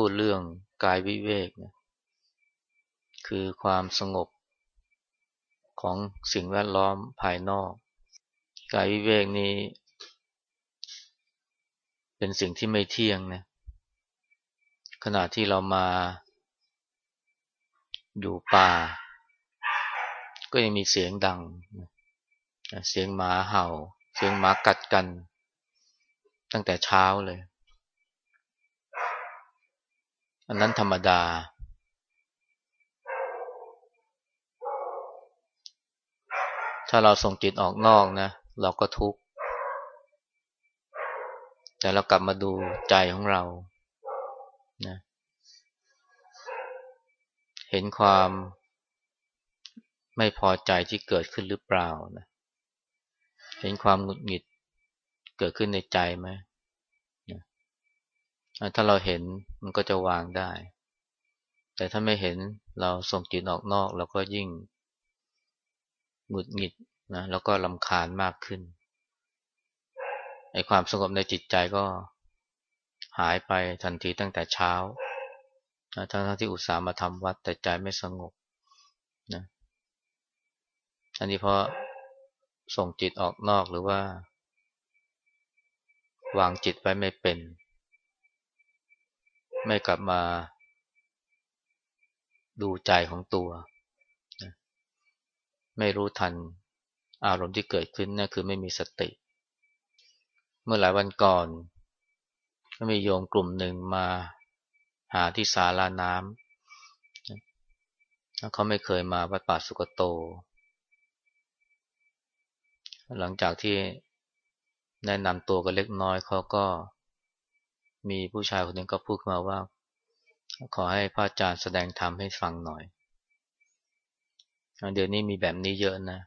พูดเรื่องกายวิเวกนะคือความสงบของสิ่งแวดล้อมภายนอก กายวิเวกนี้ เป็นสิ่งที่ไม่เที่ยงนะขณะที่เรามาอยู่ป่า ก็ยังมีเสียงดัง เสียงหมาเห่า เสียงหมากัดกัน ตั้งแต่เช้าเลย อันนั้นธรรมดา ถ้าเราส่งจิตออกนอกนะ เราก็ทุกข์ แต่เรากลับมาดูใจของเรานะเห็นความไม่พอใจที่เกิดขึ้นหรือเปล่านะ เห็นความหงุดหงิดเกิดขึ้นในใจไหม ถ้าเราเห็นมันก็จะวางได้ แต่ถ้าไม่เห็นเราส่งจิตออกนอกเราก็ยิ่งหงุดหงิดนะแล้วก็ลำคาญมากขึ้นไอ้ความสงบในจิตใจก็หายไปทันทีตั้งแต่เช้าทั้งที่อุตส่าห์มาทำวัดแต่ใจไม่สงบนะอันนี้เพราะส่งจิตออกนอกหรือว่า วางจิตไว้ไม่เป็น ไม่กลับมาดูใจของตัว ไม่รู้ทันอารมณ์ที่เกิดขึ้นนั่นคือไม่มีสติ เมื่อหลายวันก่อนก็มีโยมกลุ่มหนึ่งมาหาที่สาราน้ำเขาไม่เคยมาวัดป่าสุกโต หลังจากที่แนะนำตัวกันเล็กน้อยเขาก็ มีผู้ชายคนหนึ่งก็พูดมาว่า ขอให้พระอาจารย์แสดงธรรมให้ฟังหน่อย เดี๋ยวนี้มีแบบนี้เยอะนะ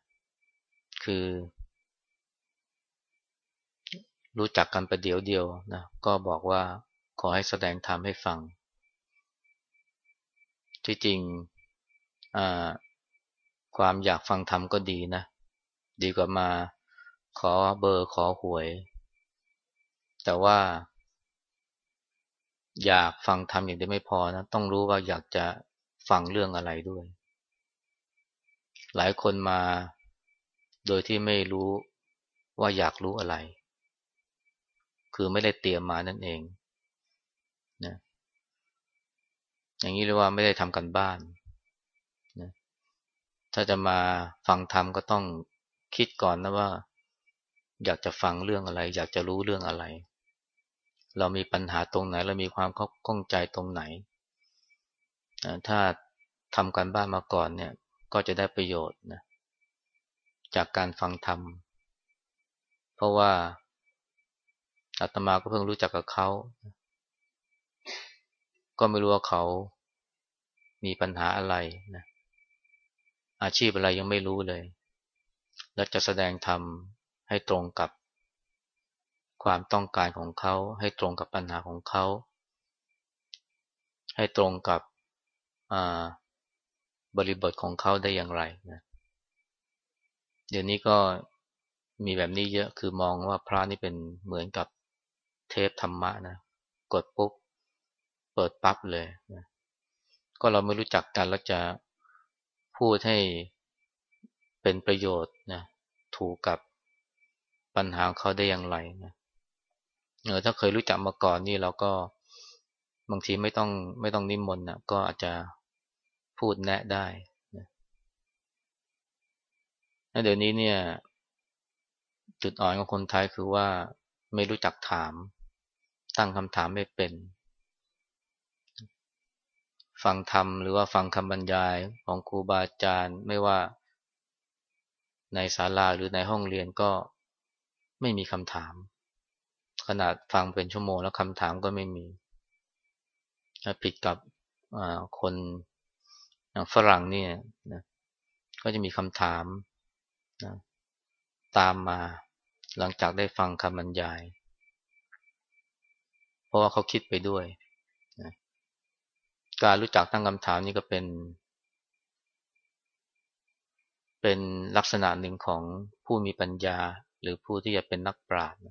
คือ รู้จักกันประเดี๋ยวเดียวนะ ก็บอกว่าขอให้แสดงธรรมให้ฟัง ที่จริงความอยากฟังธรรมก็ดีนะ ดีกว่ามาขอเบอร์ขอหวย แต่ว่า อยากฟังธรรมอย่างเดียวไม่พอนะต้องรู้ว่าอยากจะฟังเรื่องอะไรด้วย หลายคนมาโดยที่ไม่รู้ว่าอยากรู้อะไร คือไม่ได้เตรียมมานั่นเองนะอย่างนี้เรียกว่าไม่ได้ทำกันบ้านนะถ้าจะมาฟังธรรมก็ต้องคิดก่อนนะว่า อยากจะฟังเรื่องอะไร อยากจะรู้เรื่องอะไร เรามีปัญหาตรงไหน เรามีความข้องใจตรงไหน ถ้าทำกันบ้านมาก่อนเนี่ย ก็จะได้ประโยชน์นะจากการฟังธรรม เพราะว่าอาตมาก็เพิ่งรู้จักกับเขา ก็ไม่รู้ว่าเขามีปัญหาอะไรนะอาชีพอะไรยังไม่รู้เลย แล้วจะแสดงธรรมให้ตรงกับ ความต้องการของเขา ให้ตรงกับปัญหาของเขา ให้ตรงกับบริบทของเขาได้อย่างไรนะเดี๋ยวนี้ก็มีแบบนี้เยอะคือมองว่าพระนี่เป็นเหมือนกับเทพธรรมะนะกดปุ๊บเปิดปั๊บเลยนะก็เราไม่รู้จักกันแล้วจะพูดให้เป็นประโยชน์นะถูกกับปัญหาเขาได้อย่างไรนะ เออถ้าเคยรู้จักมาก่อนนี่เราก็บางทีไม่ต้องไม่ต้องนิมนต์นะก็อาจจะพูดแนะได้นะเดี๋ยวนี้เนี่ย จุดอ่อนของคนไทยคือว่าไม่รู้จักถาม ตั้งคำถามไม่เป็น ฟังธรรมหรือว่าฟังคำบรรยายของครูบาอาจารย์ไม่ว่าในศาลาหรือในห้องเรียนก็ไม่มีคำถาม ขนาดฟังเป็นชั่วโมงแล้วคำถามก็ไม่มี ผิดกับคนฝรั่งเนี่ยนะก็จะมีคำถามนะตามมาหลังจากได้ฟังคำบรรยาย เพราะว่าเขาคิดไปด้วยการรู้จักตั้งคำถามนี่ก็เป็น เป็นลักษณะหนึ่งของผู้มีปัญญาหรือผู้ที่จะเป็นนักปราชญ์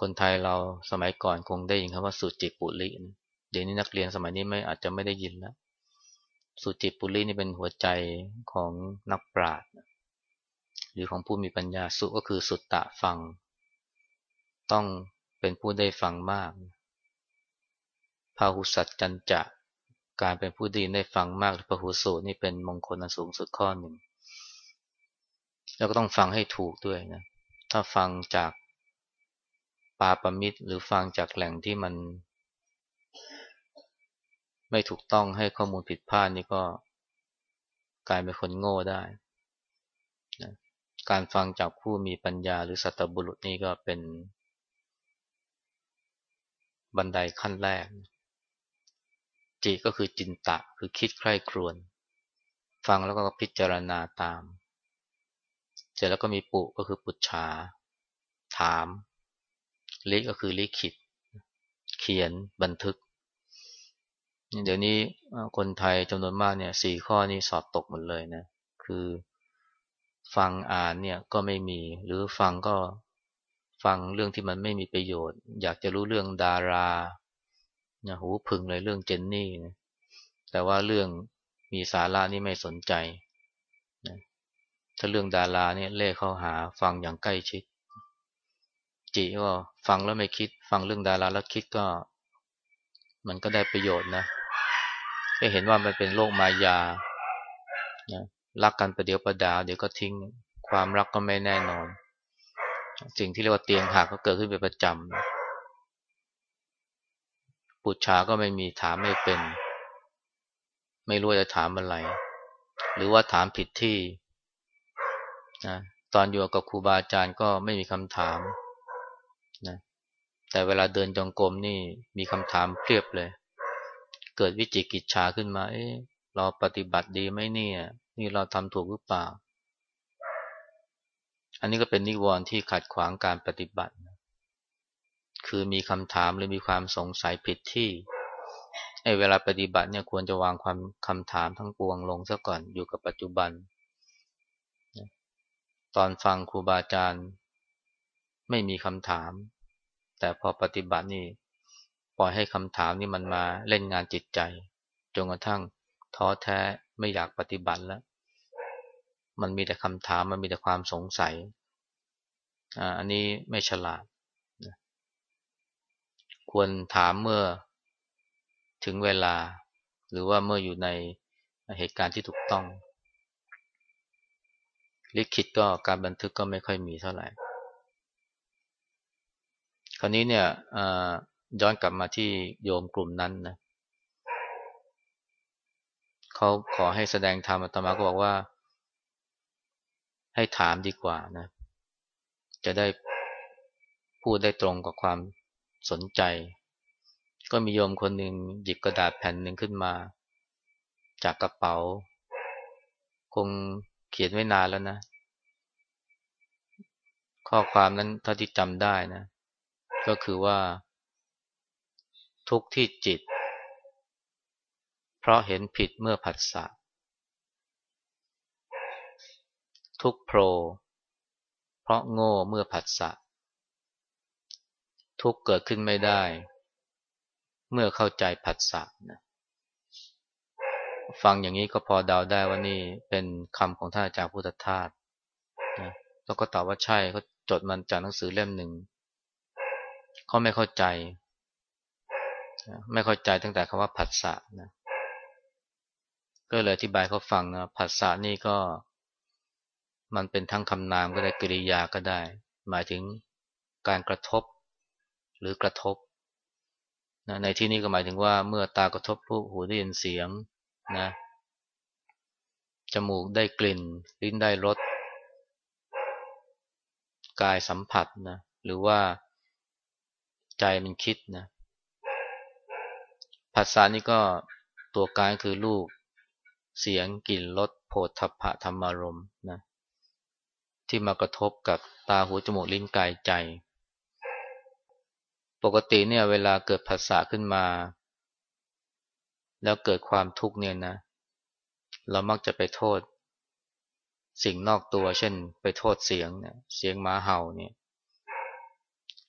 คนไทยเราสมัยก่อนคงได้ยินคำว่าสุจิปุริเดี๋ยวนี้นักเรียนสมัยนี้ไม่อาจจะไม่ได้ยินแล้วสุจิปุรินี่เป็นหัวใจของนักปราชญ์หรือของผู้มีปัญญาสุก็คือสุตตะฟัง ต้องเป็นผู้ได้ฟังมากพาหุสัจจันจะการเป็นผู้ดีได้ฟังมากหรือพหุสูนี่เป็นมงคลอันสูงสุดข้อหนึ่ง แล้วก็ต้องฟังให้ถูกด้วยนะถ้าฟังจาก ปาปมิตร หรือฟังจากแหล่งที่มัน ไม่ถูกต้องให้ข้อมูลผิดพลาดนี่ก็กลายเป็นคนโง่ได้นะการฟังจากผู้มีปัญญาหรือสัตบุรุษนี่ก็เป็น บันไดขั้นแรก จิก็คือจินตะคือคิดใคร่ครวญฟังแล้วก็พิจารณาตาม เสร็จแล้วก็มีปุก็คือปุจฉา ถาม ลิก็คือลิขิต เขียนบันทึก เดี๋ยวนี้คนไทยจำนวนมากเนี่ยสี่ข้อนี้สอบตกหมดเลยนะ คือฟังอ่านเนี่ยก็ไม่มี หรือฟังก็ฟังเรื่องที่มันไม่มีประโยชน์ อยากจะรู้เรื่องดารานะหูพึงเลยเรื่องเจนนี่นะแต่ว่าเรื่องมีสาระนี่ไม่สนใจนะถ้าเรื่องดาราเนี่ยเล่เข้าหาฟังอย่างใกล้ชิดจีก็ ฟังแล้วไม่คิด ฟังเรื่องดาราแล้วคิดก็ มันก็ได้ประโยชน์นะก็เห็นว่ามันเป็นโลกมายานะรักกันประเดี๋ยวประดาวเดี๋ยวก็ทิ้งความรักก็ไม่แน่นอน สิ่งที่เรียกว่าเตียงหักก็เกิดขึ้นเป็นประจำปุจฉาก็ไม่มีถามไม่เป็น ไม่รู้จะถามอะไร หรือว่าถามผิดที่นะตอนอยู่กับครูบาอาจารย์ก็ไม่มีคำถาม แต่เวลาเดินจงกรมนี่มีคำถามเพียบเลย เกิดวิจิกิจฉาขึ้นมาเอ๊ะเราปฏิบัติดีไหมเนี่ย นี่เราทำถูกหรือเปล่า อันนี้ก็เป็นนิวรณ์ที่ขัดขวางการปฏิบัติ คือมีคำถามหรือมีความสงสัยผิดที่ไอ้เวลาปฏิบัติเนี่ยควรจะวางความคำถามทั้งปวงลงซะก่อนอยู่กับปัจจุบัน ตอนฟังครูบาอาจารย์ ไม่มีคำถาม แต่พอปฏิบัตินี่ปล่อยให้คำถามนี่มันมาเล่นงานจิตใจจนกระทั่งท้อแท้ไม่อยากปฏิบัติแล้ว มันมีแต่คำถามมันมีแต่ความสงสัยอันนี้ไม่ฉลาด ควรถามเมื่อถึงเวลา หรือว่าเมื่ออยู่ในเหตุการณ์ที่ถูกต้อง ลิขิตก็การบันทึกก็ไม่ค่อยมีเท่าไหร่ คราวนี้เนี่ยย้อนกลับมาที่โยมกลุ่มนั้นนะเขาขอให้แสดงธรรมอาตมาก็บอกว่า ให้ถามดีกว่านะ จะได้พูดได้ตรงกับความสนใจ ก็มีโยมคนหนึ่งหยิบกระดาษแผ่นหนึ่งขึ้นมา จากกระเป๋า คงเขียนไว้นานแล้วนะ ข้อความนั้นเท่าที่จำได้นะ ก็คือว่า ทุกที่จิต เพราะเห็นผิดเมื่อผัสสะทุกโพรเพราะโง่เมื่อผัสสะทุกเกิดขึ้นไม่ได้ เมื่อเข้าใจผัสสะนะฟังอย่างนี้ก็พอเดาได้ว่านี่เป็นคำของท่านอาจารย์พุทธทาสนะแล้วก็ตอบว่าใช่เขาจดมันจากหนังสือเล่มหนึ่ง เขาไม่เข้าใจ ไม่เข้าใจตั้งแต่คำว่าผัสสะนะ ก็เลยอธิบายเขาฟังนะผัสสะนี่ก็ มันเป็นทั้งคำนามก็ได้กริยาก็ได้ หมายถึงการกระทบหรือกระทบนะในที่นี้ก็หมายถึงว่าเมื่อตากระทบรูปหูได้ยินเสียงนะจมูกได้กลิ่น ลิ้นได้รสกายสัมผัสนะหรือว่า ใจมันคิดนะภาษานี้ก็ตัวกายคือรูป เสียงกลิ่นรสโผฏฐัพพะธรรมารมนะที่มากระทบกับตาหูจมูกลิ้นกายใจ ปกติเนี่ยเวลาเกิดภาษาขึ้นมา แล้วเกิดความทุกข์เนี่ยนะ เรามักจะไปโทษ สิ่งนอกตัวเช่น ไปโทษเสียงเนี่ยเสียงหมาเห่าเนี่ย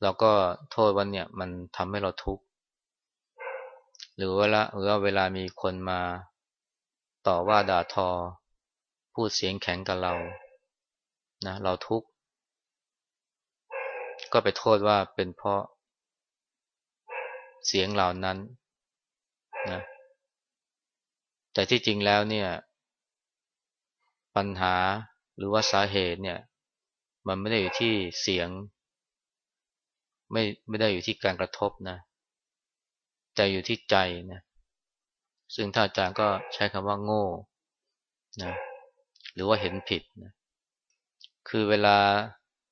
เราก็โทษว่าเนี่ยมันทำให้เราทุกข์หรือเวลาหรือว่าเวลามีคนมา ต่อว่าด่าทอ พูดเสียงแข็งกับเรานะเราทุกข์ก็ไปโทษว่าเป็นเพราะ เสียงเหล่านั้นนะแต่ที่จริงแล้วเนี่ย ปัญหาหรือว่าสาเหตุเนี่ย มันไม่ได้อยู่ที่เสียง ไม่ไม่ได้อยู่ที่การกระทบนะแต่อยู่ที่ใจนะซึ่งท่านอาจารย์ก็ใช้คำว่าโง่นะหรือว่าเห็นผิดนะคือเวลา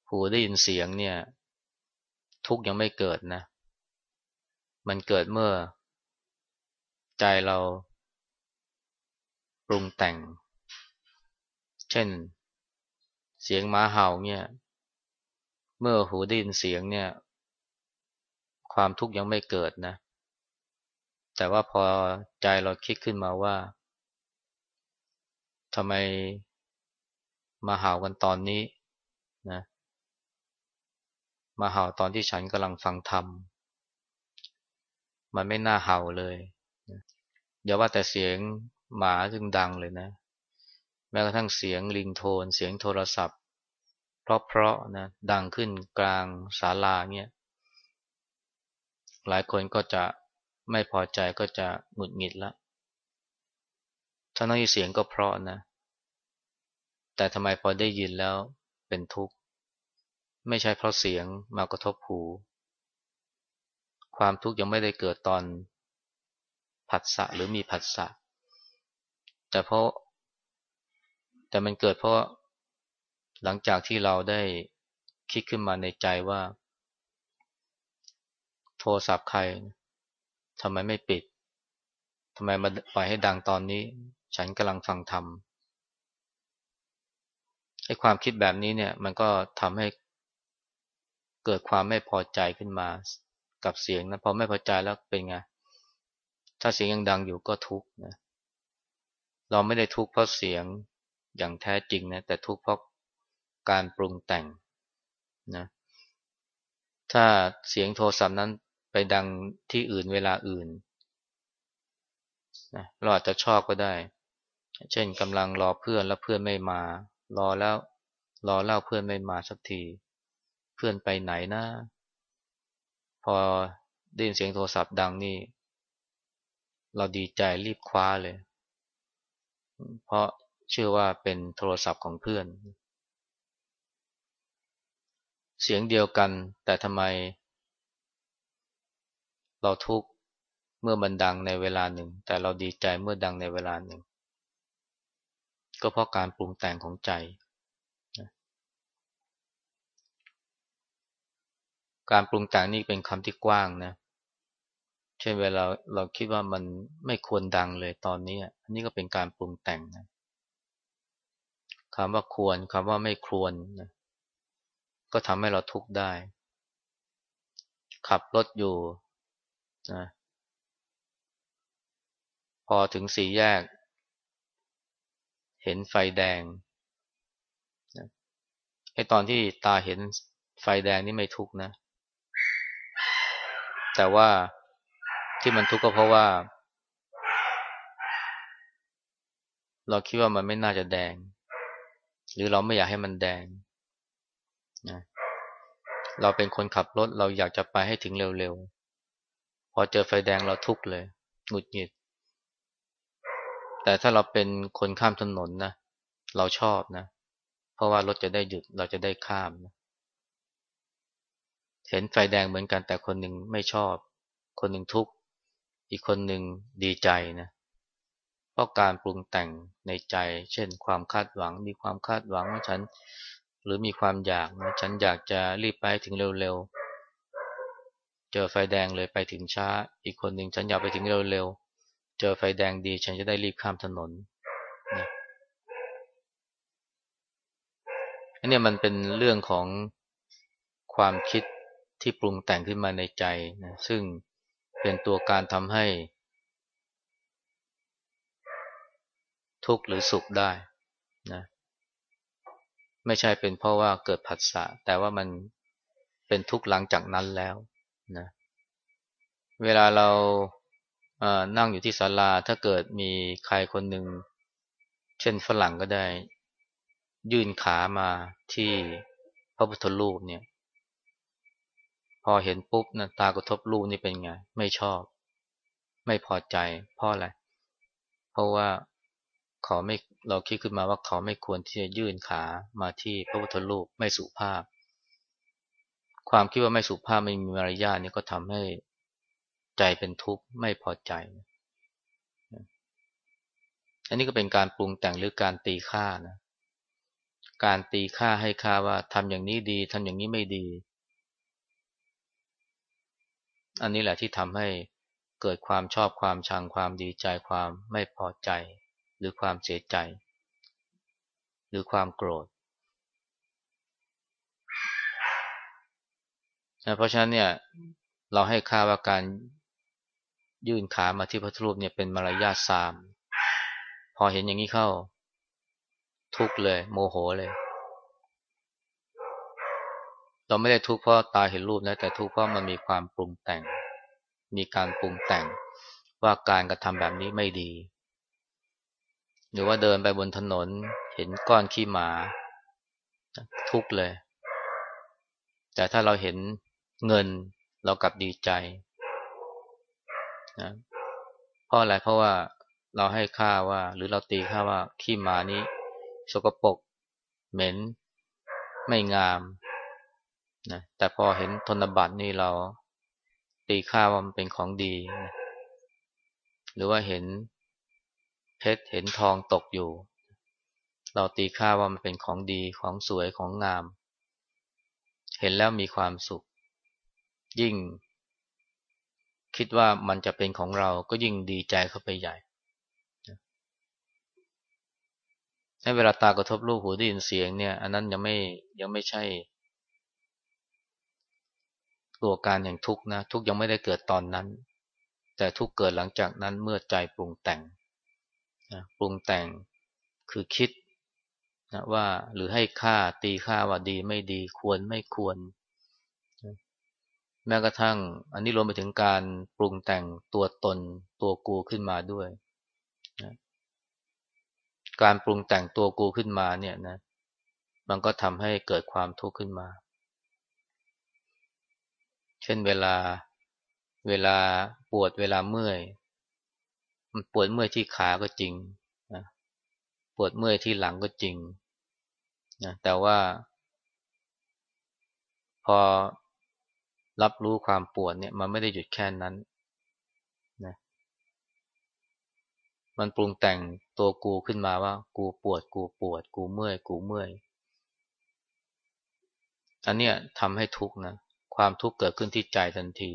หูได้ยินเสียงเนี่ย ทุกยังไม่เกิดนะ มันเกิดเมื่อ ใจเราปรุงแต่ง เช่น เสียงม้าเห่าเนี่ย เมื่อหูได้ยินเสียงเนี่ย ความทุกข์ยังไม่เกิดนะ แต่ว่าพอใจเราคิดขึ้นมาว่าทำไมมาเห่ากันตอนนี้นะมาเห่าตอนที่ฉันกำลังฟังธรรม มันไม่น่าเห่าเลยอย่าว่าแต่เสียงหมาซึ่งดังเลยนะ แม้กระทั่งเสียงลิงโทน เสียงโทรศัพท์ เพราะๆนะดังขึ้นกลางศาลาเนี่ย หลายคนก็จะไม่พอใจก็จะหงุดหงิดละทั้งที่เสียงก็เพราะนะ แต่ทำไมพอได้ยินแล้วเป็นทุกข์ ไม่ใช่เพราะเสียงมากระทบหู ความทุกข์ยังไม่ได้เกิดตอนผัสสะหรือมีผัสสะ แต่เพราะ แต่มันเกิดเพราะหลังจากที่เราได้คิดขึ้นมาในใจว่า โทรศัพท์ใครทำไมไม่ปิดทำไมมาปล่อยให้ดังตอนนี้ ฉันกำลังฟังธรรมไอ้ความคิดแบบนี้เนี่ยมันก็ทำให้เกิดความไม่พอใจขึ้นมากับเสียงนะพอไม่พอใจแล้วเป็นไงถ้าเสียงยังดังอยู่ก็ทุกข์นะเราไม่ได้ทุกข์เพราะเสียงอย่างแท้จริงนะแต่ทุกข์เพราะการปรุงแต่งนะถ้าเสียงโทรศัพท์นั้น ไปดังที่อื่นเวลาอื่นนะเราอาจจะชอบก็ได้ เช่นกำลังรอเพื่อนแล้วเพื่อนไม่มา รอแล้วรอเล่าเพื่อนไม่มาสักที เพื่อนไปไหนนะพอได้ยินเสียงโทรศัพท์ดังนี่ เราดีใจรีบคว้าเลย เพราะเชื่อว่าเป็นโทรศัพท์ของเพื่อน เสียงเดียวกัน แต่ทำไม เราทุกข์เมื่อมันดังในเวลาหนึ่ง แต่เราดีใจเมื่อดังในเวลาหนึ่ง ก็เพราะการปรุงแต่งของใจการปรุงแต่งนี่เป็นคำที่กว้างนะ เช่นเวลาเราคิดว่ามันไม่ควรดังเลยตอนนี้อันนี้ก็เป็นการปรุงแต่งนะคำว่าควรคำว่าไม่ควรนะก็ทำให้เราทุกข์ได้ ขับรถอยู่ นะพอถึงสี่แยก เห็นไฟแดงไอ้ตอนที่ตาเห็นไฟแดงนี่ไม่ทุกนะ แต่ว่าที่มันทุกข์ก็เพราะว่า เราคิดว่ามันไม่น่าจะแดง หรือเราไม่อยากให้มันแดงนะเราเป็นคนขับรถเราอยากจะไปให้ถึงเร็วๆ พอเจอไฟแดงเราทุกข์เลยหงุดหงิด แต่ถ้าเราเป็นคนข้ามถนนนะ เราชอบนะ เพราะว่ารถจะได้หยุดเราจะได้ข้ามนะเห็นไฟแดงเหมือนกันแต่คนหนึ่งไม่ชอบ คนหนึ่งทุกข์ อีกคนหนึ่งดีใจนะ เพราะการปรุงแต่งในใจ เช่น ความคาดหวัง มีความคาดหวังว่าฉัน หรือมีความอยากนะฉันอยากจะรีบไปถึงเร็วๆ เจอไฟแดงเลยไปถึงช้า อีกคนหนึ่งฉันอยากไปถึงเร็วๆ เจอไฟแดงดี ฉันจะได้รีบข้ามถนนนะอันนี้มันเป็นเรื่องของความคิดที่ปรุงแต่งขึ้นมาในใจนะซึ่งเป็นตัวการทำให้ ทุกข์หรือสุขได้นะไม่ใช่เป็นเพราะว่าเกิดผัสสะแต่ว่ามันเป็นทุกข์หลังจากนั้นแล้ว นะเวลาเรานั่งอยู่ที่ศาลา ถ้าเกิดมีใครคนหนึ่ง เช่นฝรั่งก็ได้ ยื่นขามาที่พระพุทธรูปเนี่ย พอเห็นปุ๊บนะตากระทบรูปนี่เป็นไง ไม่ชอบ ไม่พอใจ เพราะอะไร เพราะว่าเขาไม่เราคิดขึ้นมาว่าเขาไม่ควรที่จะยื่นขามาที่พระพุทธรูปไม่สุภาพ ความคิดว่าไม่สุภาพไม่มีมารยาทนี่ก็ทำให้ใจเป็นทุกข์ไม่พอใจ อันนี้ก็เป็นการปรุงแต่งหรือการตีค่านะ การตีค่าให้ค่าว่าทำอย่างนี้ดีทำอย่างนี้ไม่ดี อันนี้แหละที่ทำให้เกิดความชอบความชังความดีใจความไม่พอใจ หรือความเสียใจ หรือความโกรธ เพราะฉะนั้นเนี่ยเราให้ค่าว่าการยื่นขามาที่พระรูปเนี่ยเป็นมารยาทสาม พอเห็นอย่างนี้เข้า ทุกเลย โมโหเลย เราไม่ได้ทุกเพราะตาเห็นรูปนะแต่ทุกเพราะมันมีความปรุงแต่ง มีการปรุงแต่งว่าการกระทำแบบนี้ไม่ดี หรือว่าเดินไปบนถนนเห็นก้อนขี้หมา ทุกเลย แต่ถ้าเราเห็น เงินเรากลับดีใจนะเพราะอะไรเพราะว่าเราให้ค่าว่า หรือเราตีค่าว่าขี้หมานี้สกปรกเหม็น ไม่งามนะแต่พอเห็นธนบัตรนี่เราตีค่าว่ามันเป็นของดีนะหรือว่าเห็นเพชรเห็นทองตกอยู่ เราตีค่าว่ามันเป็นของดีของสวยของงาม เห็นแล้วมีความสุข ยิ่ง คิดว่ามันจะเป็นของเราก็ยิ่งดีใจเข้าไปใหญ่ให้เวลาตากระทบรูปหูได้ยินเสียงเนี่ย อันนั้นยังไม่ยังไม่ใช่ ตัวการแห่งทุกข์นะ ทุกข์ยังไม่ได้เกิดตอนนั้น แต่ทุกข์เกิดหลังจากนั้นเมื่อใจปรุงแต่งนะปรุงแต่งคือคิดนะว่าหรือให้ค่าตีค่าว่าดีไม่ดีควรไม่ควร แม้กระทั่ง อันนี้รวมไปถึงการปรุงแต่งตัวตนตัวกูขึ้นมาด้วยนะการปรุงแต่งตัวกูขึ้นมาเนี่ยนะ มันก็ทำให้เกิดความทุกข์ขึ้นมา เช่นเวลาเวลาปวดเวลาเมื่อย มันปวดเมื่อยที่ขาก็จริงนะปวดเมื่อยที่หลังก็จริงนะแต่ว่า พอ รับรู้ความปวดเนี่ยมันไม่ได้หยุดแค่นั้นนะมันปรุงแต่งตัวกูขึ้นมาว่า กูปวด กูปวด กูเมื่อย กูเมื่อยอันเนี้ยทำให้ทุกข์นะความทุกข์เกิดขึ้นที่ใจทันที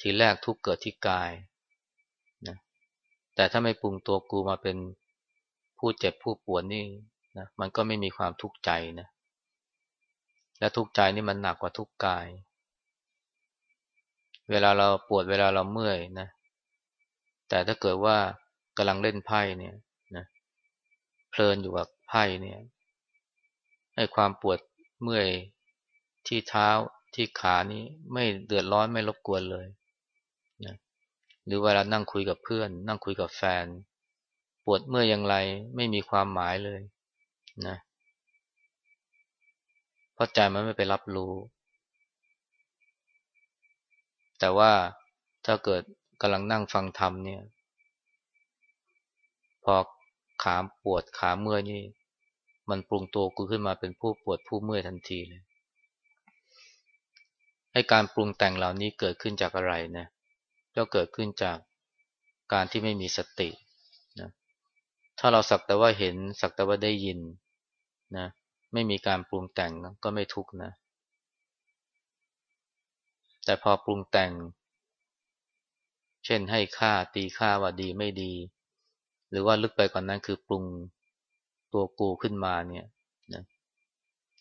ทีแรกทุกข์เกิดที่กายนะแต่ถ้าไม่ปรุงตัวกูมาเป็นผู้เจ็บผู้ปวดนี่นะมันก็ไม่มีความทุกข์ใจนะและทุกข์ใจนี่มันหนักกว่าทุกข์กาย เวลาเราปวดเวลาเราเมื่อยนะ แต่ถ้าเกิดว่ากำลังเล่นไพ่เนี่ยนะเพลินอยู่กับไพ่เนี่ยให้ความปวดเมื่อยที่เท้าที่ขานี้ไม่เดือดร้อนไม่รบกวนเลยนะหรือเวลานั่งคุยกับเพื่อน นั่งคุยกับแฟน ปวดเมื่อยอย่างไรไม่มีความหมายเลยนะเพราะใจมันไม่ไปรับรู้ แต่ว่าถ้าเกิดกำลังนั่งฟังธรรมเนี่ย พอขาปวดขาเมื่อยนี่ มันปรุงตัวกูขึ้นมาเป็นผู้ปวดผู้เมื่อยทันทีเลยให้การปรุงแต่งเหล่านี้เกิดขึ้นจากอะไรนะก็เกิดขึ้นจากการที่ไม่มีสตินะถ้าเราสักแต่ว่าเห็นสักแต่ว่าได้ยินนะไม่มีการปรุงแต่งก็ไม่ทุกนะ แต่พอปรุงแต่ง เช่นให้ค่าตีค่าว่าดีไม่ดี หรือว่าลึกไปกว่านนั้นคือปรุงตัวกูขึ้นมาเนี่ยนะ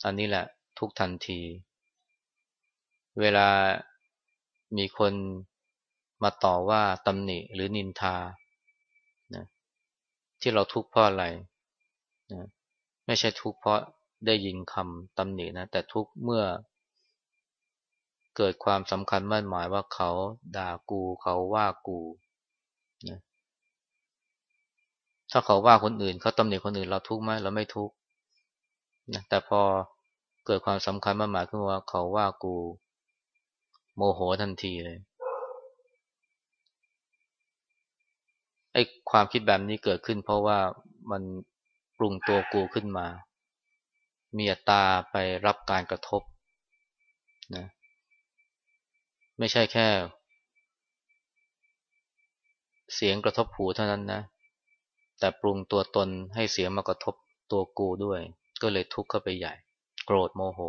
อันนี้แหละทุกทันที เวลามีคนมาต่อว่าตำหนิหรือนินทานะที่เราทุกข์เพราะอะไรนะไม่ใช่ทุกข์เพราะได้ยินคำตำหนินะ แต่ทุกข์เมื่อ เกิดความสำคัญมั่นหมายว่าเขาด่ากูเขาว่ากูนะถ้าเขาว่าคนอื่นเขาตำหนิคนอื่นเราทุกข์ไหมเราไม่ทุกข์นะแต่พอเกิดความสำคัญมั่นหมายขึ้นว่าเขาว่ากู โมโหทันทีเลยไอ้ความคิดแบบนี้เกิดขึ้น เพราะว่ามันปรุงตัวกูขึ้นมา มีอัตาไปรับการกระทบนะ ไม่ใช่แค่ เสียงกระทบหูเท่านั้นนะ แต่ปรุงตัวตนให้เสียงมากระทบตัวกูด้วย ก็เลยทุกข์เข้าไปใหญ่ โกรธโมโห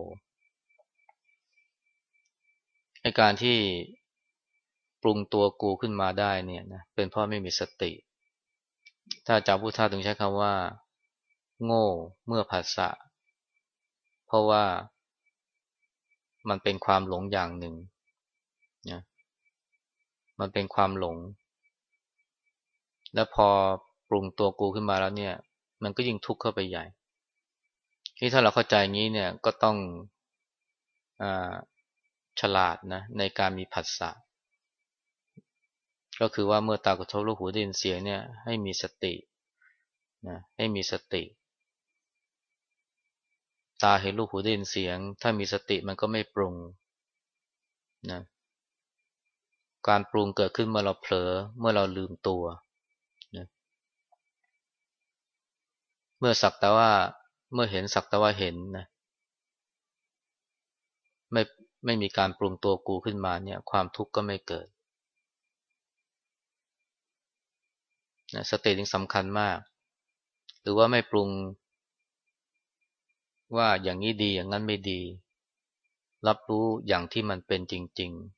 ไอการที่ปรุงตัวกูขึ้นมาได้เนี่ยนะเป็นเพราะไม่มีสติ ถ้าจาพุทธาถึงใช้คำว่า โง่เมื่อผัสสะเพราะว่ามันเป็นความหลงอย่างหนึ่ง นะมันเป็นความหลง แล้วพอปรุงตัวกูขึ้นมาแล้วเนี่ย มันก็ยิ่งทุกข์เข้าไปใหญ่ ที่ถ้าเราเข้าใจงี้เนี่ยก็ต้องอฉลาดนะในการมีผัสสะก็คือว่าเมื่อตากระทบรูปหูได้ยินเสียงเนี่ยให้มีสตินะให้มีสติ ตาเห็นรูปหูได้ยินเสียง ถ้ามีสติมันก็ไม่ปรุงนะ การปรุงเกิดขึ้นเมื่อเราเผลอเมื่อเราลืมตัวนะเมื่อสักแต่ว่าเมื่อเห็นสักแต่ว่าเห็นนะไม่ไม่มีการปรุงตัวกูขึ้นมาเนี่ย ความทุกข์ก็ไม่เกิดนะสติจึงสำคัญมาก หรือว่าไม่ปรุง ว่าอย่างนี้ดีอย่างนั้นไม่ดี รับรู้อย่างที่มันเป็นจริง ๆ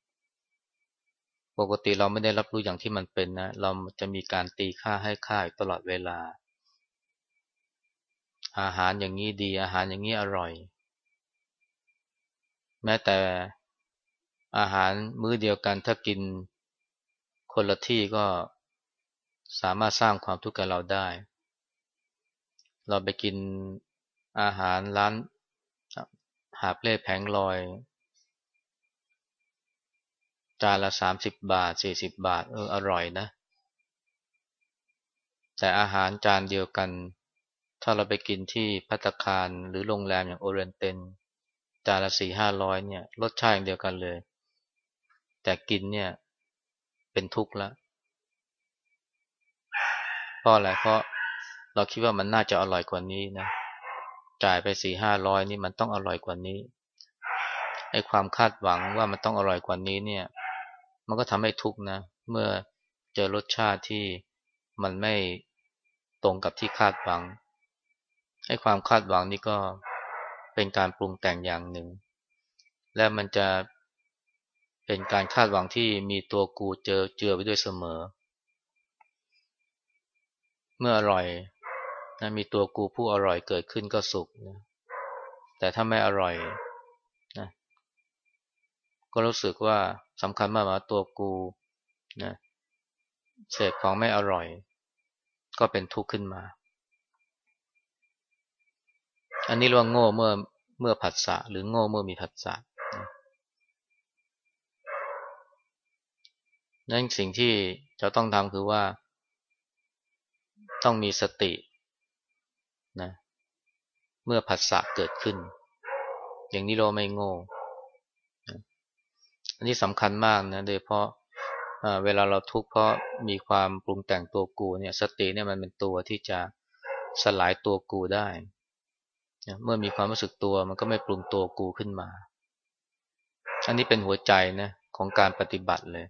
ปกติเราไม่ได้รับรู้อย่างที่มันเป็นนะ เราจะมีการตีค่าให้ค่าตลอดเวลา อาหารอย่างนี้ดี อาหารอย่างนี้อร่อย แม้แต่อาหารมื้อเดียวกันถ้ากินคนละที่ก็สามารถสร้างความทุกข์กับเราได้ เราไปกินอาหารร้านหาเปล่แผงลอย จานละสามสิบบาทสี่สิบบาท เอออร่อยนะ แต่อาหารจานเดียวกัน ถ้าเราไปกินที่พัตคารหรือโรงแรมอย่างโอเรนเตนจานละสี่ห้าร้อยเนี่ยรสชาติอย่างเดียวกันเลย แต่กินเนี่ยเป็นทุกข์ล้วเพราะอะไรเพราะเราคิดว่ามันน่าจะอร่อยกว่านี้นะจ่ายไปสี่ห้าร้อยนี่มันต้องอร่อยกว่านี้ไอ้ความคาดหวังว่ามันต้องอร่อยกว่านี้เนี่ย มันก็ทำให้ทุกข์นะ เมื่อเจอรสชาติที่มันไม่ตรงกับที่คาดหวังไอ้ความคาดหวังนี่ก็เป็นการปรุงแต่งอย่างหนึ่ง และมันจะเป็นการคาดหวังที่มีตัวกูเจอเจือไปด้วยเสมอ เมื่ออร่อยนะมีตัวกูผู้อร่อยเกิดขึ้นก็สุขนะแต่ถ้าไม่อร่อยนะก็รู้สึกว่า สำคัญมากว่าตัวกูนะเสพของไม่อร่อย ก็เป็นทุกข์ขึ้นมา อันนี้เรียกว่าโง่เมื่อเมื่อผัสสะหรือโง่เมื่อมีผัสสะนั่นสิ่งที่จะต้องทำคือว่า ต้องมีสตินะเมื่อผัสสะเกิดขึ้น อย่างนี้เราไม่โง่ อันนี้สำคัญมากนะโดยเพราะเวลาเราทุกข์เพราะมีความปรุงแต่งตัวกูเนี่ยสติเนี่ยมันเป็นตัวที่จะสลายตัวกูได้ เมื่อมีความรู้สึกตัวมันก็ไม่ปรุงตัวกูขึ้นมา อันนี้เป็นหัวใจนะของการปฏิบัติเลย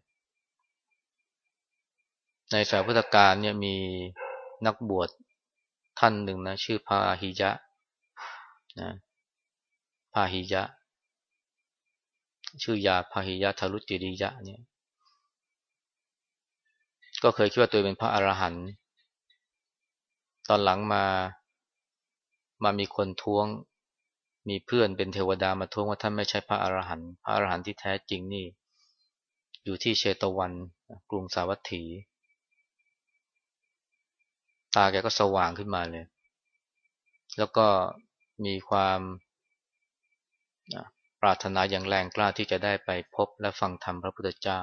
ในสายพุทธการเนี่ยมีนักบวชท่านหนึ่งนะชื่อพาหิยะนะพาหิยะ ชื่อยาพาหิยะทารุจิริยะเนี่ยก็เคยคิดว่าตัวเป็นพระอรหันต์ตอนหลังมามามีคนท้วง มีเพื่อนเป็นเทวดามาท้วงว่าท่านไม่ใช่พระอรหันต์พระอรหันต์ที่แท้จริงนี่ อยู่ที่เชตวัน กรุงสาวัตถี ตาแกก็สว่างขึ้นมาเลย แล้วก็มีความ ปรารถนาอย่างแรงกล้าที่จะได้ไปพบและฟังธรรมพระพุทธเจ้า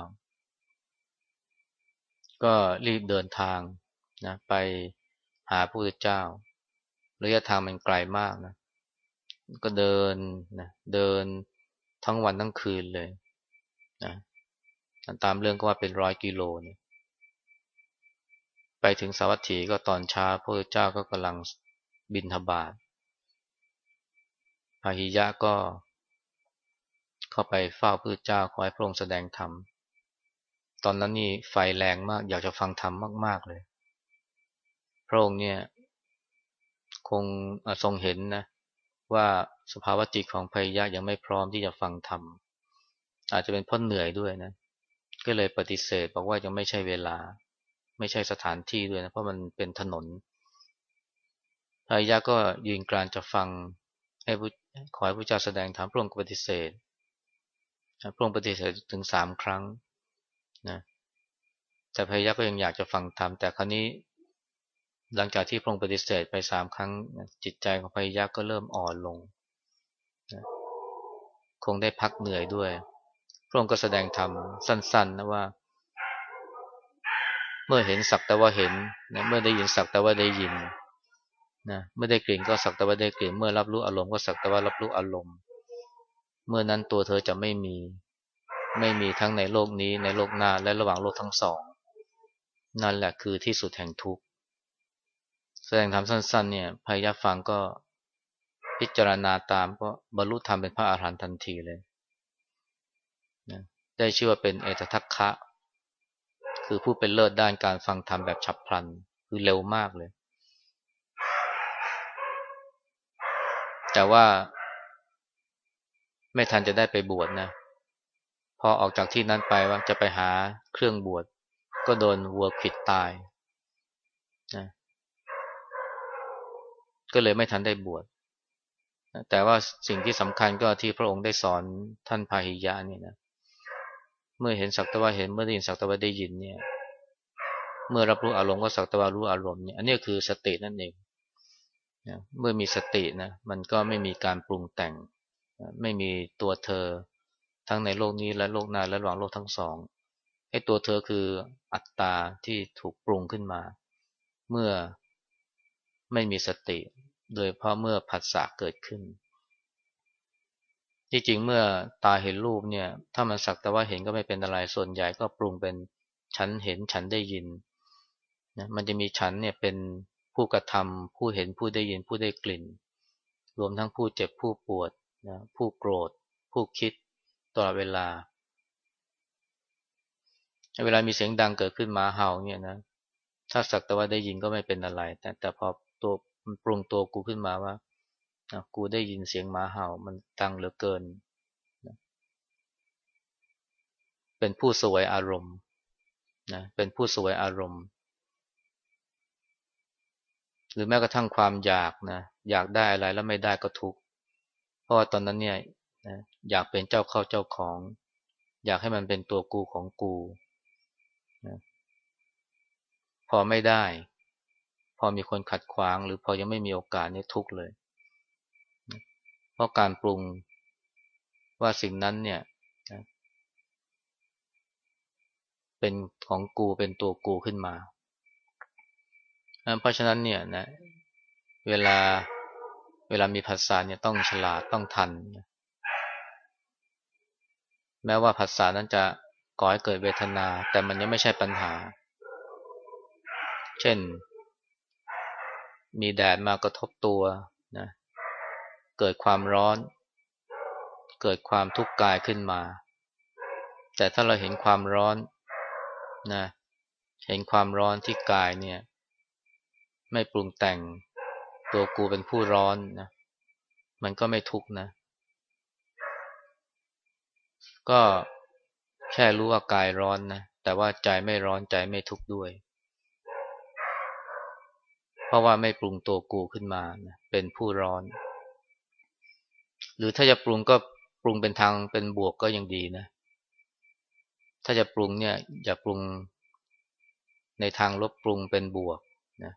ก็รีบเดินทางนะไปหาพระพุทธเจ้า ระยะทางมันไกลมากนะ ก็เดินนะเดินทั้งวันทั้งคืนเลยนะตามเรื่องก็ว่าเป็นร้อยกิโลเนี่ยไปถึงสาวัตถีก็ตอนเช้าพระพุทธเจ้าก็กำลังบินทบาทพาหิยะก็ เข้าไปเฝ้าพระพุทธเจ้าขอให้พระองค์แสดงธรรมตอนนั้นนี่ไฟแรงมาก อยากจะฟังธรรมมาก ๆ เลย พระองค์เนี่ยคงทรงเห็นนะว่าสภาวะจิตของพยะยังไม่พร้อมที่จะฟังธรรมอาจจะเป็นเพราะเหนื่อยด้วยนะ ก็เลยปฏิเสธบอกว่ายังไม่ใช่เวลา ไม่ใช่สถานที่ด้วยนะเพราะมันเป็นถนนพยะก็ยืนกรานจะฟังให้ขอให้พระเจ้าแสดงธรรมพระองค์ปฏิเสธ พระองค์ปฏิเสธถึงสามครั้งนะแต่พยะก็ยังอยากจะฟังธรรมแต่ครั้นี้ หลังจากที่พระองค์ปฏิเสธไปสามครั้ง จิตใจของพยักก็เริ่มอ่อนลงคงได้พักเหนื่อยด้วย พระองค์ก็แสดงธรรมสั้นๆนะว่า เมื่อเห็นสักแต่ว่าเห็นนะเมื่อได้ยินสักแต่ว่าได้ยินนะเมื่อได้กลิ่นก็สักแต่ว่าได้กลิ่น เมื่อรับรู้อารมณ์ก็สักแต่ว่ารับรู้อารมณ์ เมื่อนั้นตัวเธอจะไม่มี ไม่มีทั้งในโลกนี้ในโลกหน้าและระหว่างโลกทั้งสอง นั่นแหละคือที่สุดแห่งทุกข์ แสดงธรรมสั้น ๆ เนี่ยพยาฟังก็พิจารณาตามก็บรรลุธรรมเป็นพระอาหารหันต์ทันทีเลยนะได้ชื่อว่าเป็นเอตทัคคะ คือผู้เป็นเลิศด้านการฟังธรรมแบบฉับพลัน คือเร็วมากเลย แต่ว่า ไม่ทันจะได้ไปบวชนะ พอออกจากที่นั้นไปว่าจะไปหาเครื่องบวชก็โดนวัวขิดตายนะก็เลยไม่ทันได้บวชแต่ว่าสิ่งที่สำคัญก็ที่พระองค์ได้สอนท่านพาหิยะนี่นะเมื่อเห็นสักตะว่าเห็นเมื่อได้ยินสักตะว่าได้ยินเนี่ย เมื่อรับรู้อารมณ์ก็สักตะว่ารู้อารมณ์เนี่ยอันนี้คือสตินั่นเองนะเมื่อมีสตินะมันก็ไม่มีการปรุงแต่ง ไม่มีตัวเธอ ทั้งในโลกนี้และโลกหน้าและระหว่างโลกทั้งสองไอ้ตัวเธอคืออัตตาที่ถูกปรุงขึ้นมา เมื่อไม่มีสติ โดยเพราะเมื่อผัสสะเกิดขึ้น ที่จริงเมื่อตาเห็นรูปเนี่ย ถ้ามันสักแต่ว่าเห็นก็ไม่เป็นอะไรส่วนใหญ่ก็ปรุงเป็นฉันเห็นฉันได้ยินนะมันจะมีฉันเนี่ยเป็นผู้กระทำผู้เห็นผู้ได้ยินผู้ได้กลิ่น รวมทั้งผู้เจ็บผู้ปวด นะผู้โกรธ ผู้คิดตลอดเวลา เวลามีเสียงดังเกิดขึ้นมาเห่าเนี่ยนะ ถ้าสักแต่ว่าได้ยินก็ไม่เป็นอะไร แต่แต่พอตัวมันปรุงตัวกูขึ้นมาว่ากูได้ยินเสียงหมาเห่ามันดังเหลือเกิน เป็นผู้สวยอารมณ์นะเป็นผู้สวยอารมณ์ หรือแม้กระทั่งความอยากนะอยากได้อะไรแล้วไม่ได้ก็ทุกข์ เพราะว่าตอนนั้นเนี่ยอยากเป็นเจ้าเข้าเจ้าของ อยากให้มันเป็นตัวกูของกูนะพอไม่ได้ พอมีคนขัดขวาง หรือพอยังไม่มีโอกาสนี่ทุกเลย เพราะการปรุงว่าสิ่งนั้นเนี่ยเป็นของกูเป็นตัวกูขึ้นมา เพราะฉะนั้นเนี่ยนะเวลา เวลามีภาษาเนี่ยต้องฉลาดต้องทัน แม้ว่าภาษานั้นจะก่อให้เกิดเวทนา แต่มันยังไม่ใช่ปัญหา เช่น มีแดดมากระทบตัวนะเกิดความร้อน เกิดความทุกข์กายขึ้นมา แต่ถ้าเราเห็นความร้อนนะเห็นความร้อนที่กายเนี่ย ไม่ปรุงแต่ง ตัวกูเป็นผู้ร้อนนะ มันก็ไม่ทุกข์นะ ก็แค่รู้ว่ากายร้อนนะ แต่ว่าใจไม่ร้อนใจไม่ทุกข์ด้วย เพราะว่าไม่ปรุงตัวกูขึ้นมานะเป็นผู้ร้อน หรือถ้าจะปรุงก็ปรุงเป็นทางเป็นบวกก็ยังดีนะ ถ้าจะปรุงเนี่ยอย่าปรุงในทางลบปรุงเป็นบวกนะ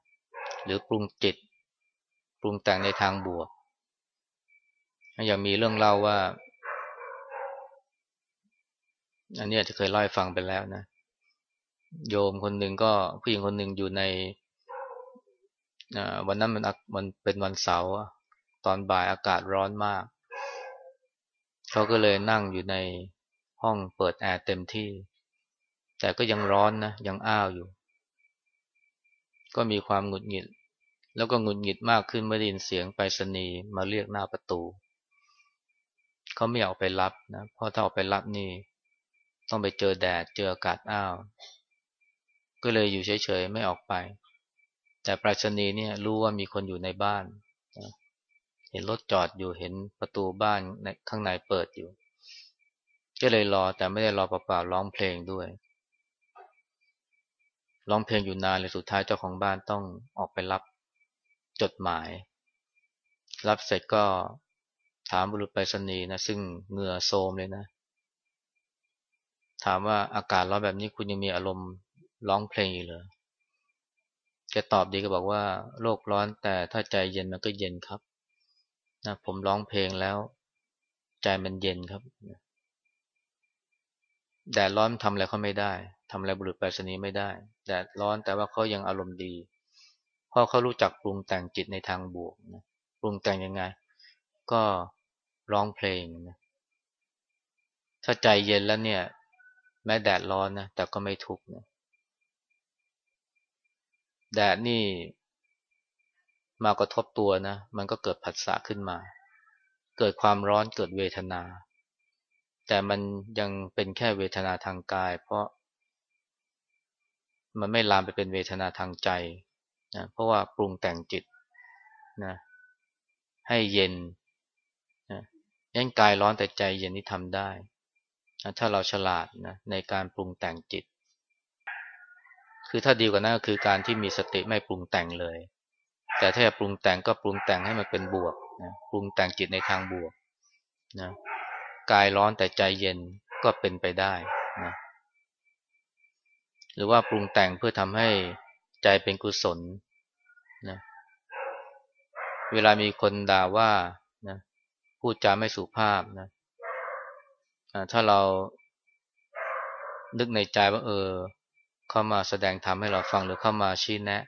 หรือปรุงจิต ปรุงแต่งในทางบวก อย่างมีเรื่องเล่าว่า อันนี้จะเคยเล่าให้ฟังไปแล้วนะ โยมคนหนึ่งก็ผู้หญิงคนหนึ่งอยู่ในวันนั้นมันมันเป็นวันเสาร์ตอนบ่ายอากาศร้อนมาก เขาก็เลยนั่งอยู่ในห้องเปิดแอร์เต็มที่ แต่ก็ยังร้อนนะ ยังอ้าวอยู่ ก็มีความหงุดหงิด แล้วก็หงุดหงิดมากขึ้นเมื่อได้ยินเสียงไปรษณีย์มาเรียกหน้าประตู เขาไม่ออกไปรับนะเพราะถ้าออกไปรับนี่ต้องไปเจอแดดเจออากาศอ้าว ก็เลยอยู่เฉยๆไม่ออกไป แต่ปรารณีเนี่ยรู้ว่ามีคนอยู่ในบ้านเห็นรถจอดอยู่เห็นประตูบ้านในข้างในเปิดอยู่ ก็เลยรอแต่ไม่ได้รอเปล่าๆร้องเพลงด้วยร้องเพลงอยู่นานเลยสุดท้ายเจ้าของบ้านต้องออกไปรับ จดหมาย รับเสร็จก็ถามบุรุษไปรษณีย์นะซึ่งเหงื่อโซมเลยนะ ถามว่าอากาศร้อนแบบนี้คุณยังมีอารมณ์ร้องเพลงอยู่เลยแกตอบดีก็บอกว่าโลกร้อนแต่ถ้าใจเย็นมันก็เย็นครับนะผมร้องเพลงแล้ว ใจมันเย็นครับแดดร้อนทำอะไรเขาไม่ได้ทำอะไรบุรุษไปรษณีย์ไม่ได้แดดร้อนแต่ว่าเขายังอารมณ์ดี ราะเขารู้จักปรุงแต่งจิตในทางบวกนะปรุงแต่งยังไง ก็ร้องเพลงนะถ้าใจเย็นแล้วเนี่ย แม้แดดร้อนนะแต่ก็ไม่ทุกข์นะแดดนี่มากระทบตัวนะ มันก็เกิดผัสสะขึ้นมา เกิดความร้อนเกิดเวทนา แต่มันยังเป็นแค่เวทนาทางกาย เพราะมันไม่ลามไปเป็นเวทนาทางใจ นะเพราะว่าปรุงแต่งจิตนะให้เย็นนะยันกายร้อนแต่ใจเย็นนี่ทำได้ถ้าเราฉลาดนะในการปรุงแต่งจิต คือถ้าดีกว่านั้นก็คือการที่มีสติไม่ปรุงแต่งเลย แต่ถ้าจะปรุงแต่งก็ปรุงแต่งให้มันเป็นบวกนะปรุงแต่งจิตในทางบวกนะกายร้อนแต่ใจเย็นก็เป็นไปได้นะหรือว่าปรุงแต่งเพื่อทำให้ ใจเป็นกุศลนะเวลามีคนด่าว่านะพูดจาไม่สุภาพนะถ้าเรานึกในใจว่าเออ เข้ามาแสดงธรรมให้เราฟังหรือเข้ามาชี้แนะ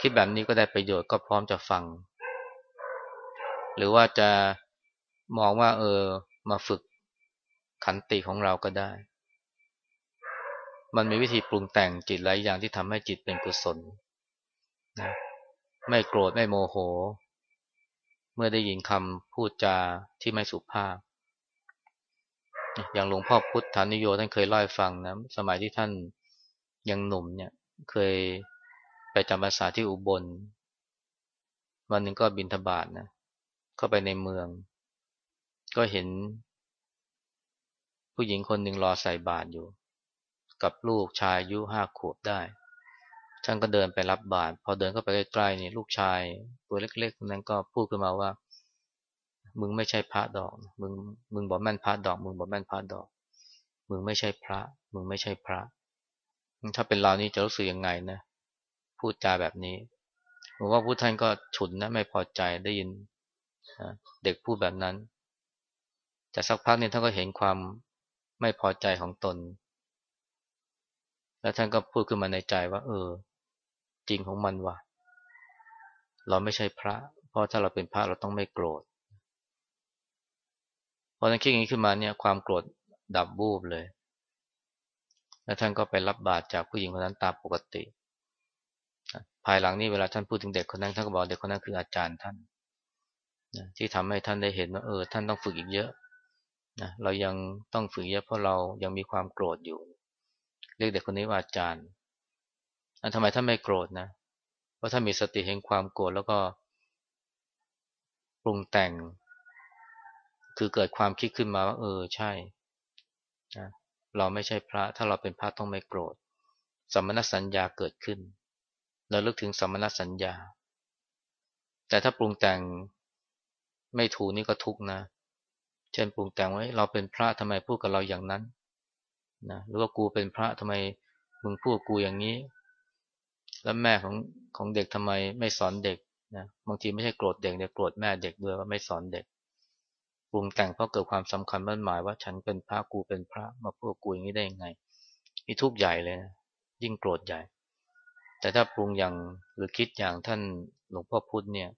คิดแบบนี้ก็ได้ประโยชน์ก็พร้อมจะฟัง หรือว่าจะมองว่า เออ มาฝึกขันติของเราก็ได้ มันมีวิธีปรุงแต่งจิตหลายอย่างที่ทำให้จิตเป็นกุศลนะไม่โกรธไม่โมโห เมื่อได้ยินคำพูดจาที่ไม่สุภาพ อย่างหลวงพ่อพุทธานิโยท่านเคยเล่าให้ฟังนะสมัยที่ท่านยังหนุ่มเนี่ยเคยไปจำพรรษาที่อุบล วันหนึ่งก็บินทบาทนะเข้าไปในเมือง ก็เห็น ผู้หญิงคนหนึ่งรอใส่บาตรอยู่ กับลูกชายอายุห้าขวบได้ ท่านก็เดินไปรับบาตรพอเดินเข้าไปใกล้ๆนี่ลูกชายตัวเล็กๆนั้นก็พูดขึ้นมาว่า มึงไม่ใช่พระดอก มึงมึงบอกแม่นพระดอก มึงบอกแม่นพระดอก มึงไม่ใช่พระ มึงไม่ใช่พระ ถ้าเป็นเรานี่จะรู้สึกยังไงนะ พูดจาแบบนี้ผมว่าผู้ท่านก็ฉุนนะไม่พอใจได้ยินเด็กพูดแบบนั้น แต่สักพักนี่ท่านก็เห็นความไม่พอใจของตน แล้วท่านก็พูดขึ้นมาในใจว่า เออ จริงของมันว่ะ เราไม่ใช่พระ เพราะถ้าเราเป็นพระเราต้องไม่โกรธพอท่านคิดอย่างนี้ขึ้นมาเนี่ย ความโกรธดับบูบเลย แล้วท่านก็ไปรับบาตรจากผู้หญิงคนนั้นตามปกติ ภายหลังนี้เวลาท่านพูดถึงเด็กคนนั้นท่านก็บอกเด็กคนนั้นคืออาจารย์ท่านนะที่ทำให้ท่านได้เห็นว่าเออ ท่านต้องฝึกอีกเยอะนะเรายังต้องฝึกเยอะเพราะเรายังมีความโกรธอยู่ เรียกเด็กคนนี้ว่าอาจารย์ทำไมท่านไม่โกรธนะ เพราะถ้ามีสติเห็นความโกรธแล้วก็ ปรุงแต่ง คือเกิดความคิดขึ้นมาว่าเออใช่นะเราไม่ใช่พระ ถ้าเราเป็นพระต้องไม่โกรธ สมณสัญญาเกิดขึ้นเราลึกถึงสมณสัญญา แต่ถ้าปรุงแต่งไม่ถูกนี่ก็ทุกนะ เช่นปรุงแต่งไว้ เราเป็นพระทำไมพูดกับเราอย่างนั้น นะหรือว่ากูเป็นพระทำไมมึงพูดกูอย่างนี้ แล้วแม่ของของเด็กทำไมไม่สอนเด็กนะบางทีไม่ใช่โกรธเด็กเนี่ยโกรธแม่เด็กด้วยว่าไม่สอนเด็กปรุงแต่งเพราะเกิดความสำคัญมั่นหมายว่าฉันเป็นพระกูเป็นพระมาพูดกูอย่างนี้ได้ยังไงนี่ทุกข์ใหญ่เลยนะยิ่งโกรธใหญ่ แต่ถ้าปรุงอย่างหรือคิดอย่างท่านหลวงพ่อพุธเนี่ย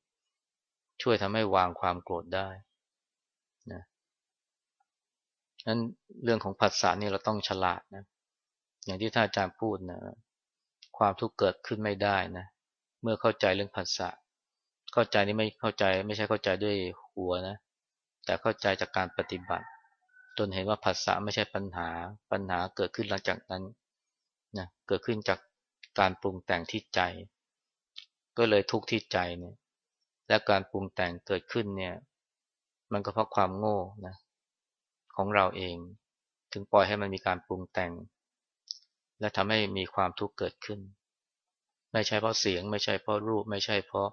ช่วยทำให้วางความโกรธได้นะะนั้นเรื่องของภาษานี่เราต้องฉลาดนะ อย่างที่ท่านอาจารย์พูดนะ ความทุกข์เกิดขึ้นไม่ได้นะ เมื่อเข้าใจเรื่องภาษา เข้าใจนี่ไม่เข้าใจไม่ใช่เข้าใจด้วยหัวนะ แต่เข้าใจจากการปฏิบัติ จนเห็นว่าภาษาไม่ใช่ปัญหา ปัญหาเกิดขึ้นหลังจากนั้นนะ เกิดขึ้นจากการปรุงแต่งที่ใจ ก็เลยทุกข์ที่ใจเนี่ย และการปรุงแต่งเกิดขึ้นเนี่ย มันก็เพราะความโง่นะ ของเราเอง ถึงปล่อยให้มันมีการปรุงแต่ง และทำให้มีความทุกข์เกิดขึ้น ไม่ใช่เพราะเสียง ไม่ใช่เพราะรูป ไม่ใช่เพราะ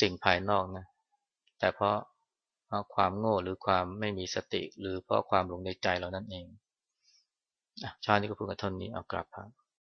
สิ่งภายนอกนะแต่เพราะความโง่หรือความไม่มีสติ หรือเพราะความหลงในใจเรานั่นเองชาตินี้ก็พูดกันเท่านี้เอากลับครับ